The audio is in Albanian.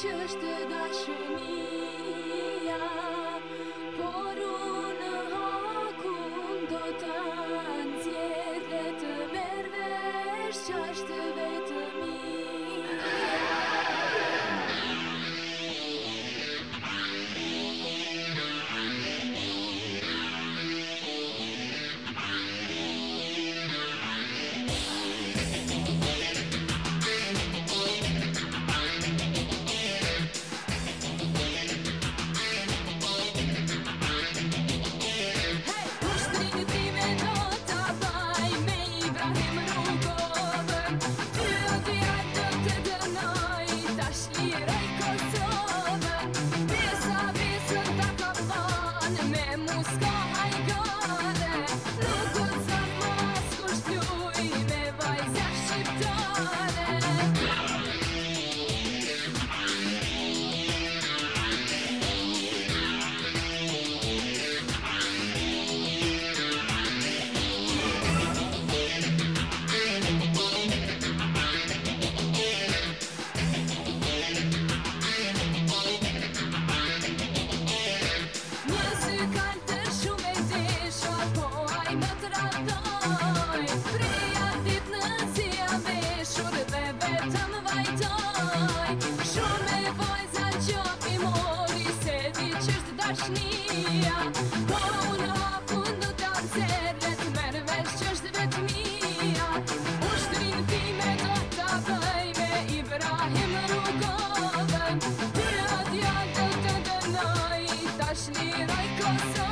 që është da shumia por unë akun do të ansje dhe të mervesh që është vetëmi Preja t'it në zia me shur dhe vetëm vajtoj Shur me vojza që se di qështë tashnia Por unë a fundu t'am seret me në veshtë qështë me do t'abaj me ibrajim në rukodëm Dhe a dja dë tashni nëj